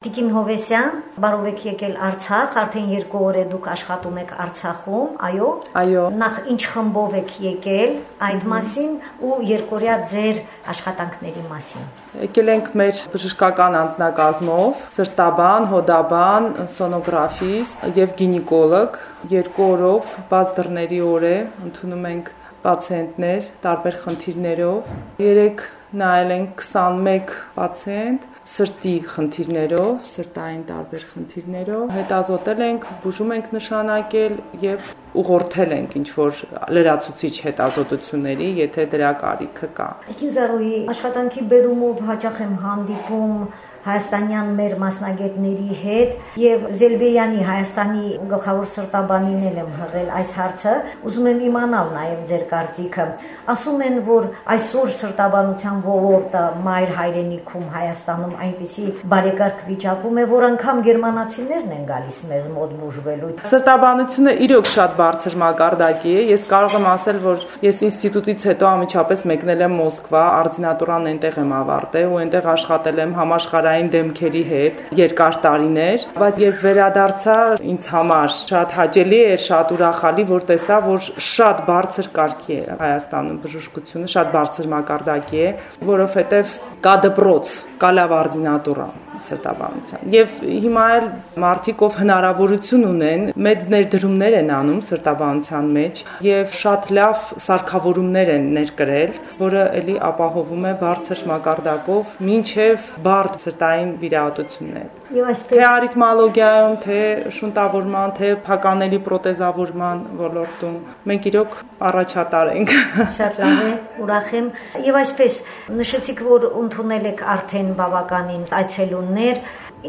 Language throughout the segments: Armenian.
Տիկին Հովեսյան, բարով եք եկել Արցախ, արդեն երկու օր է դուք աշխատում եք Արցախում, այո։ Այո։ Նախ ինչ խմբով եք եկել այդ մասին ու երկորյա ձեր աշխատանքների մասին։ Եկել ենք մեր բժշկական անձնակազմով, սրտաբան, հոդաբան, սոնոգրաֆիստ եւ գինեկոլոգ։ Երկու օրով բաց դռների օր է, ընդունում ենք պացիենտներ տարբեր խնդիրներով։ Երեք նայել ենք 21 պացիենտ սրտի խնդիրներով, սրտային տարբեր խնդիրներով, հետազոտել ենք, բուժում ենք նշանակել եւ ուղղորդել ենք ինչ որ լրացուցիչ հետազոտությունների, եթե դրա կարիքը կա։ Տիկին Զարուհի աշխատանքի բերումով հաճախ եմ հանդիպում հայաստանյան մեր մասնագետների հետ եւ Զելվեյանի Հայաստանի գլխավոր սրտաբանին եմ հղել այս հարցը ուզում եմ իմանալ նաեւ ձեր կարծիքը ասում են որ այսօր սրտաբանության ոլորտը մայր հայրենիքում Հայաստանում այնպիսի բարեկարգ վիճակում է որ անգամ գերմանացիներն են գալիս մեզ մոտ բուժվելու սրտաբանությունը իրոք շատ բարձր մակարդակի է ես կարող եմ ասել որ ես ինստիտուտից հետո ամիջապես մեկնել եմ Մոսկվա արտինատուրան այնտեղ եմ ավարտել ու այնտեղ աշխատել եմ համաշխարհային համաշխարհային դեմքերի հետ երկար տարիներ, բայց երբ վերադարձա ինձ համար շատ հաճելի էր, շատ ուրախալի, որ տեսա, որ շատ բարձր կարգի է Հայաստանում բժշկությունը, շատ բարձր մակարդակի է, որովհետև կա դպրոց, կա լավ արձինատուրա սրտաբանության։ Եվ հիմա էլ մարդիկ ով հնարավորություն ունեն, մեծ ներդրումներ են անում սրտաբանության մեջ եւ շատ լավ սարքավորումներ են ներկրել, որը ելի ապահովում է բարձր մակարդակով, ինչև բարդ սրտային վիրահատություններ։ Եվ այսպես թե արիթմոլոգիայում, թե շունտավորման, թե փականելի պրոթեզավորման ոլորտում մենք իրոք առաջատար ենք։ Շատ լավ է, ուրախ եմ։ Եվ այսպես նշեցիք, որ ընդունել եք արդեն բավականին այցելուններ,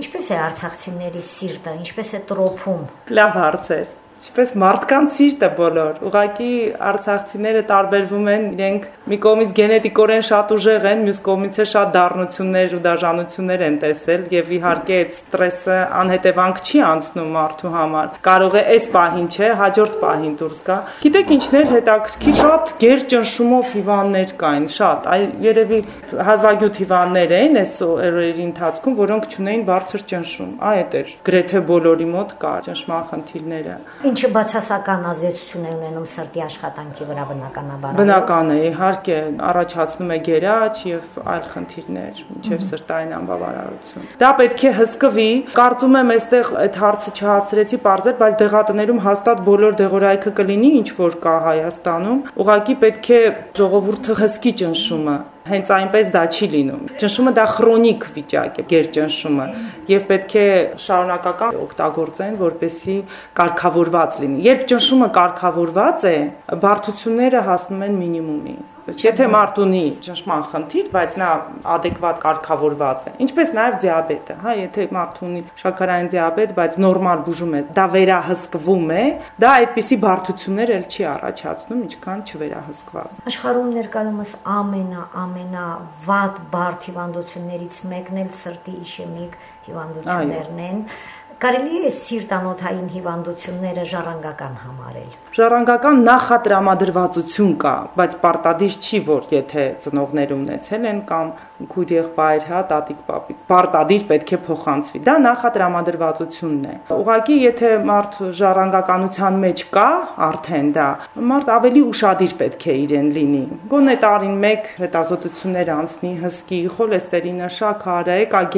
ինչպես է արցախցիների սիրտը, ինչպես է տրոփում։ Լավ հարց է։ Ինչպես մարդկանց սիրտը բոլոր։ Ուղղակի արցախցիները տարբերվում են, իրենք մի կողմից գենետիկորեն շատ ուժեղ են, մյուս կողմից է շատ դառնություններ ու դաժանություններ են տեսել եւ իհարկե այդ ստրեսը անհետևանք չի անցնում մարդու համար։ Կարող է այս պահին չէ, հաջորդ պահին դուրս գա։ Գիտեք ինչներ հետաքրքիր շատ գեր ճնշումով հիվանդներ կային, շատ։ Այ երևի հազվագյուտ հիվանդներ էին այս օրերի ընթացքում, որոնք ունեին բարձր ճնշում։ Այդ էր գրեթե բոլորի մոտ կա ճնշման խնդիրները ինչը բացասական ազդեցություն է ունենում սրտի աշխատանքի վրա բնականաբար։ Բնական է, իհարկե, առաջացնում է գերաճ եւ այլ խնդիրներ, ինչեւ սրտային անբավարարություն։ Դա պետք է հսկվի։ Կարծում եմ, այստեղ այդ հարցը չհասցրեցի բարձր, բայց դեղատներում հաստատ բոլոր դեղորայքը կլինի, ինչ որ կա Հայաստանում։ Ուղղակի պետք է ժողովուրդը հսկի ճնշումը հենց այնպես դա չի լինում։ Ճնշումը դա քրոնիկ վիճակ է, գերճնշումը, եւ պետք է շարունակական օգտագործեն, որպեսի կարգավորված լինի։ Երբ ճնշումը կարգավորված է, բարդությունները հասնում են մինիմումի։ Եթե մարդ ունի ճնշման խնդիր, բայց նա adekvat կարգավորված է, ինչպես նաև դիաբետը, հա, եթե մարդ ունի շաքարային դիաբետ, բայց նորմալ բուժում է, դա վերահսկվում է, դա այդպիսի բարդություններ էլ չի առաջացնում, ինչքան չվերահսկված։ Աշխարհում ներկայումս ամենա ամենա վատ բարդ հիվանդություններից մեկն էլ սրտի իշեմիկ հիվանդություններն են։ Կարելի է սիրտանոթային հիվանդությունները ժառանգական համարել։ Ժառանգական նախատրամադրվածություն կա, բայց պարտադիր չի, որ եթե ծնողները ունեցել են կամ քույր եղբայր, հա, տատիկ, պապիկ, պարտադիր պետք է փոխանցվի։ Դա նախատրամադրվածությունն է։ Ուղղակի եթե մարդ ժառանգականության մեջ կա, արդեն դա, մարդ ավելի ուրախadir պետք է իրեն լինի։ Գոնե տարին 1 հետազոտություններ անցնի, հսկի, խոլեստերինը, շաքարը, EKG,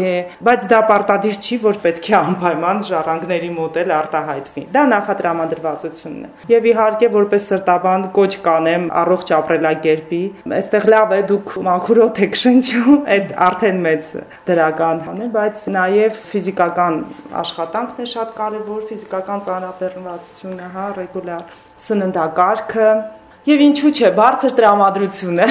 բայց դա պարտադիր չի, որ պետք է անպայման ժառանգների մոդել արտահայտվի։ Դա նախատրամադրվածությունն է։ Եվ իհարկե որպես սրտաբան կոչ կանեմ առողջ ապրելակերպի, այստեղ լավ է դուք մաքուրոտ եք շնչում այդ արդեն մեծ դրական բան է, բայց նաև ֆիզիկական աշխատանքն է շատ կարևոր, ֆիզիկական ծանրաբեռնվածությունը, հա, ռեգուլար սննդակարգը, Եվ ինչու՞ չէ, բարձր տրամադրությունը։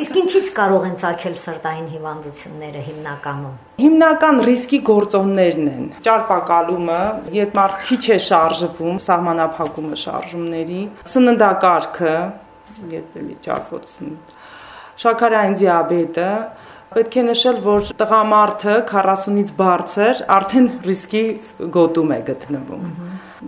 Իսկ ինչից կարող են ցակել սրտային հիվանդությունները հիմնականում։ Հիմնական ռիսկի գործոններն են։ Ճարպակալումը, երբ մարդ քիչ է շարժվում, սահմանափակումը շարժումների, սննդակարգը, երբ էլի ճարպոց շաքարային դիաբետը, Պետք է նշել, որ տղամարդը 40-ից բարձր արդեն ռիսկի գոտում է գտնվում։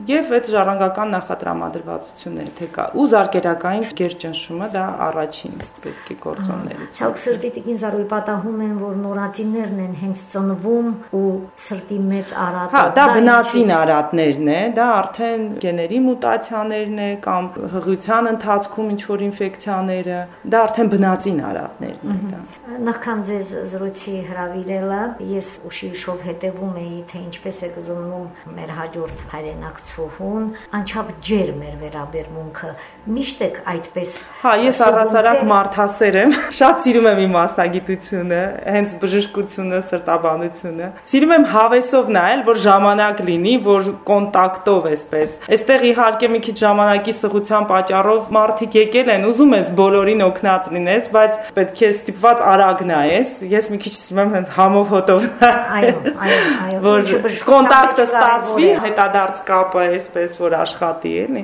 եւ այդ ժառանգական նախատրամադրվածությունը թե կա ու զարգերակային գերճնշումը դա առաջին է գործոններից։ Ցավոք սրտի տիկին Զարուի պատահում են որ նորածիններն են հենց ծնվում ու սրտի մեծ արատ։ Հա, դա բնածին արատներն է, դա արդեն գեների մուտացիաներն է կամ հղիության ընթացքում ինչ որ ինֆեկցիաները, դա արդեն բնածին արատներն է դա։ Նախքան ձեզ զրույցի հravirելը, ես ուշիշով հետևում էի, թե ինչպես է գզնում մեր հաջորդ հայրենակցուհուն, անչափ ջեր մեր վերաբերմունքը։ Միշտ եք այդպես։ Հա, ես առասարակ մարդասեր եմ, շատ սիրում եմ իմ մասնագիտությունը, հենց բժշկությունը, սրտաբանությունը։ Սիրում եմ հավեսով նայել, որ ժամանակ լինի, որ կոնտակտով էսպես։ Այստեղ իհարկե մի քիչ ժամանակի սղության պատճառով մարդիկ եկել են, ուզում ես բոլորին օգնած լինես, բայց պետք է ստիպված արագ նայես։ Ես մի քիչ սիրում եմ հենց համով հոտով։ Այո, այո, այո։ Որ կոնտակտը ստացվի, հետադարձ կապը այսպես որ աշխատի, էլի։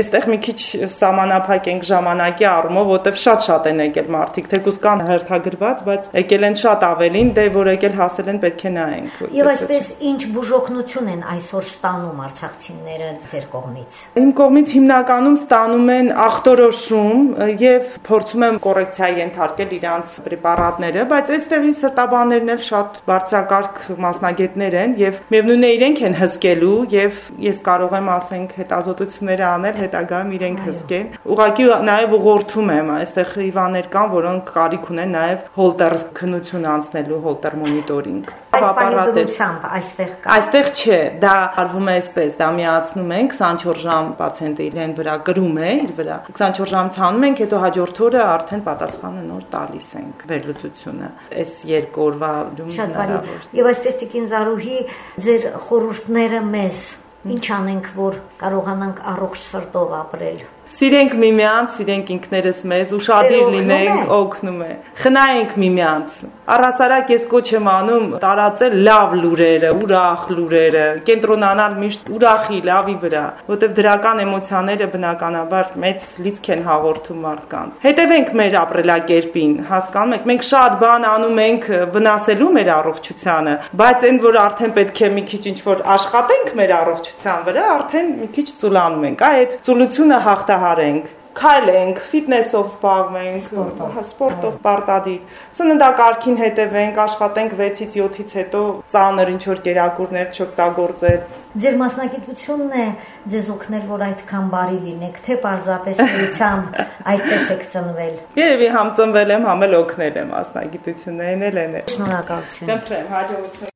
Այստեղ մի քիչ սահմանափակ ենք ժամանակի առումով, որտեվ շատ-շատ են եկել մարդիկ, թեկուզ կան հերթագրված, բայց եկել են շատ ավելին, դե որ եկել հասել են պետք է նայենք։ Եվ այսպես ինչ բուժօգնություն են այսօր ստանում արցախցիները ձեր կողմից։ Իմ կողմից հիմնականում ստանում են ախտորոշում եւ փորձում եմ կոռեկցիա ենթարկել իրանց պրեպարատները, բայց այստեղի սրտաբաններն էլ շատ բարձրակարգ մասնագետներ են եւ միևնույնն է իրենք են հսկելու եւ ես կարող եմ ասենք հետազոտություններ անել, հետագայում իրենք հսկեն։ Ուղղակի նաեւ ուղղորդում եմ, այստեղ հիվանդներ կան, որոնք կարիք ունեն նաեւ հոլտեր քնություն անցնելու, հոլտեր մոնիտորինգ ապարատությամբ այստեղ կա։ Այստեղ չէ, դա արվում է այսպես, դա միացնում են 24 ժամ պացիենտը իրեն վրա գրում է, իր վրա 24 ժամ ցանում ենք, հետո հաջորդ օրը արդեն պատասխանը նոր տալիս ենք վերլուծությունը։ Այս երկու օրվա Շատ բարի։ Եվ այսպես տիկին Զարուհի ձեր խորհուրդները մեզ ինչ անենք, որ կարողանանք առողջ սրտով ապրել։ Սիրենք միմյանց, սիրենք ինքներս մեզ, ուշադիր լինենք, օգնում է։ Խնայենք միմյանց։ Առասարակ ես կոչ եմ անում տարածել լավ լուրերը, ուրախ լուրերը, կենտրոնանալ միշտ ուրախի, լավի վրա, որտեղ դրական էմոցիաները բնականաբար մեծ լիցք են հաղորդում մարդկանց։ Հետևենք մեր ապրելակերպին, հասկանում եք, մենք շատ բան անում ենք վնասելու մեր առողջությանը, բայց այն որ արդեն պետք է մի քիչ ինչ որ աշխատենք մեր առողջության վրա, արդեն մի քիչ ծուլանում ենք։ Այդ ծուլությունը հաղթ հաղթահարենք քայլենք, ֆիթնեսով զբաղվենք, հա, սպորտով պարտադիր։ Սննդակարգին հետևենք, աշխատենք 6-ից 7-ից հետո ծանր ինչ որ կերակուրներ չօգտագործել։ Ձեր մասնագիտությունն է ձեզ օգնել, որ այդքան բարի լինեք, թե պարզապես միությամբ այդպես եք ծնվել։ Երևի համ ծնվել եմ, համ էլ օգնել եմ մասնագիտությունն էլ են։ Շնորհակալություն։ Խնդրեմ, հաջողություն։